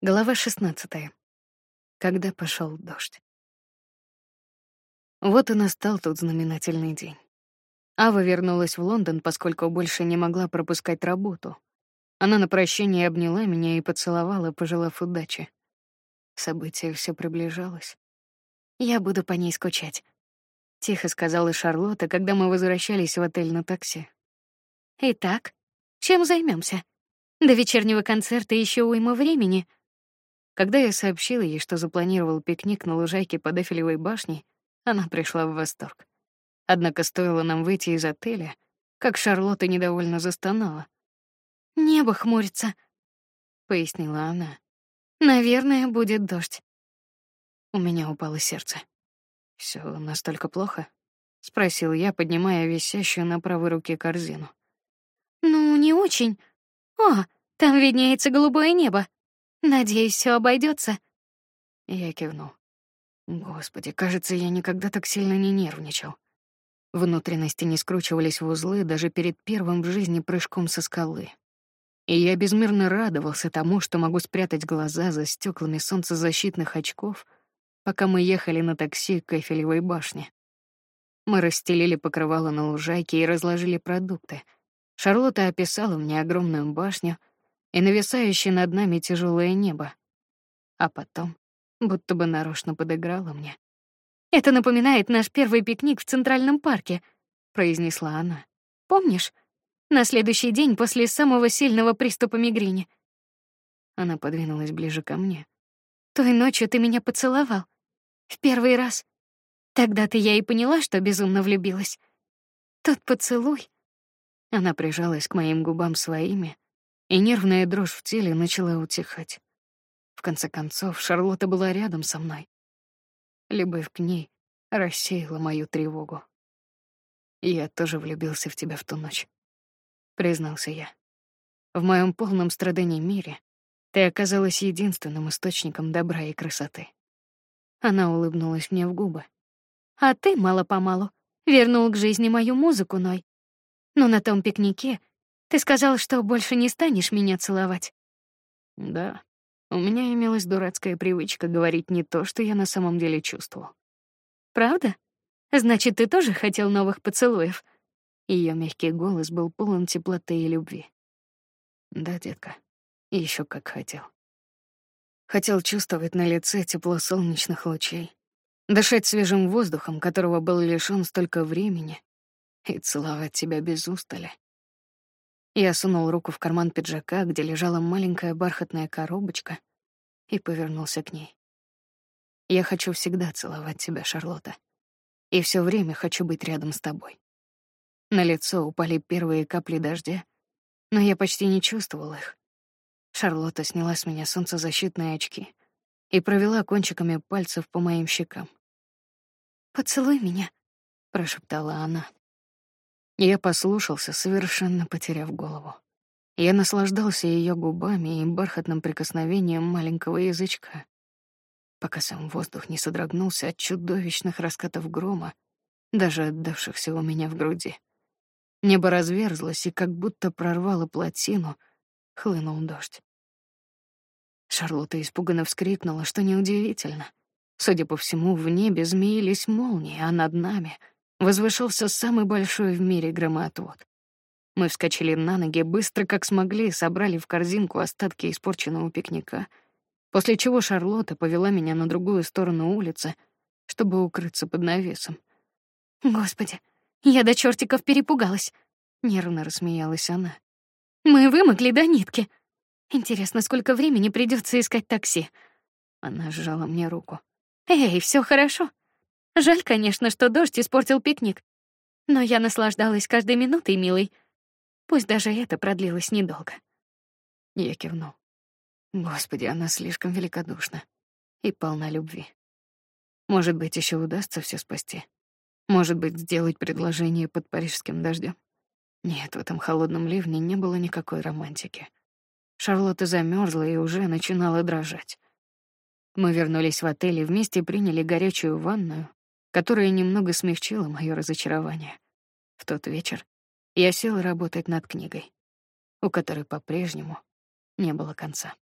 Глава 16. Когда пошел дождь. Вот и настал тот знаменательный день. Ава вернулась в Лондон, поскольку больше не могла пропускать работу. Она на прощание обняла меня и поцеловала, пожелав удачи. Событие все приближалось. Я буду по ней скучать, тихо сказала Шарлотта, когда мы возвращались в отель на такси. Итак, чем займемся? До вечернего концерта еще уйма времени. Когда я сообщила ей, что запланировал пикник на лужайке под Эфелевой башней, она пришла в восторг. Однако стоило нам выйти из отеля, как Шарлотта недовольно застонала. Небо хмурится, пояснила она. Наверное, будет дождь. У меня упало сердце. Все настолько плохо? спросил я, поднимая висящую на правой руке корзину. Ну, не очень. О, там виднеется голубое небо. Надеюсь, все обойдется. Я кивнул. Господи, кажется, я никогда так сильно не нервничал. Внутренности не скручивались в узлы даже перед первым в жизни прыжком со скалы. И я безмерно радовался тому, что могу спрятать глаза за стеклами солнцезащитных очков, пока мы ехали на такси к Эйфелевой башне. Мы расстелили покрывало на лужайке и разложили продукты. Шарлотта описала мне огромную башню, и нависающее над нами тяжелое небо. А потом, будто бы нарочно подыграла мне. Это напоминает наш первый пикник в Центральном парке, произнесла она. Помнишь? На следующий день после самого сильного приступа мигрени. Она подвинулась ближе ко мне. Той ночью ты меня поцеловал. В первый раз. Тогда-то я и поняла, что безумно влюбилась. Тот поцелуй. Она прижалась к моим губам своими, и нервная дрожь в теле начала утихать. В конце концов, Шарлотта была рядом со мной. Любовь к ней рассеяла мою тревогу. Я тоже влюбился в тебя в ту ночь, признался я. В моем полном страдании мире ты оказалась единственным источником добра и красоты. Она улыбнулась мне в губы. А ты мало-помалу вернул к жизни мою музыку, Ной. Но на том пикнике ты сказал, что больше не станешь меня целовать. Да. У меня имелась дурацкая привычка говорить не то, что я на самом деле чувствовал. Правда? Значит, ты тоже хотел новых поцелуев? Ее мягкий голос был полон теплоты и любви. Да, детка. Еще как хотел. Хотел чувствовать на лице тепло солнечных лучей, дышать свежим воздухом, которого был лишён столько времени, и целовать тебя без устали. Я сунул руку в карман пиджака, где лежала маленькая бархатная коробочка, и повернулся к ней. Я хочу всегда целовать тебя, Шарлотта, и все время хочу быть рядом с тобой. На лицо упали первые капли дождя, но я почти не чувствовал их. Шарлотта сняла с меня солнцезащитные очки и провела кончиками пальцев по моим щекам. Поцелуй меня, прошептала она. Я послушался, совершенно потеряв голову. Я наслаждался ее губами и бархатным прикосновением маленького язычка, пока сам воздух не содрогнулся от чудовищных раскатов грома, даже отдавшихся у меня в груди. Небо разверзлось и как будто прорвало плотину, хлынул дождь. Шарлотта испуганно вскрикнула, что неудивительно. Судя по всему, в небе змеились молнии, а над нами — возвышался самый большой в мире громоотвод. Мы вскочили на ноги, быстро как смогли, собрали в корзинку остатки испорченного пикника, после чего Шарлотта повела меня на другую сторону улицы, чтобы укрыться под навесом. Господи, я до чертиков перепугалась, нервно рассмеялась она. Мы вымокли до нитки. Интересно, сколько времени придется искать такси? Она сжала мне руку. Эй, все хорошо. Жаль, конечно, что дождь испортил пикник. Но я наслаждалась каждой минутой, милый. Пусть даже это продлилось недолго. Я кивнул. Господи, она слишком великодушна и полна любви. Может быть, еще удастся все спасти. Может быть, сделать предложение под парижским дождем. Нет, в этом холодном ливне не было никакой романтики. Шарлотта замерзла и уже начинала дрожать. Мы вернулись в отель и вместе приняли горячую ванную, которая немного смягчила мое разочарование. В тот вечер я сел работать над книгой, у которой по-прежнему не было конца.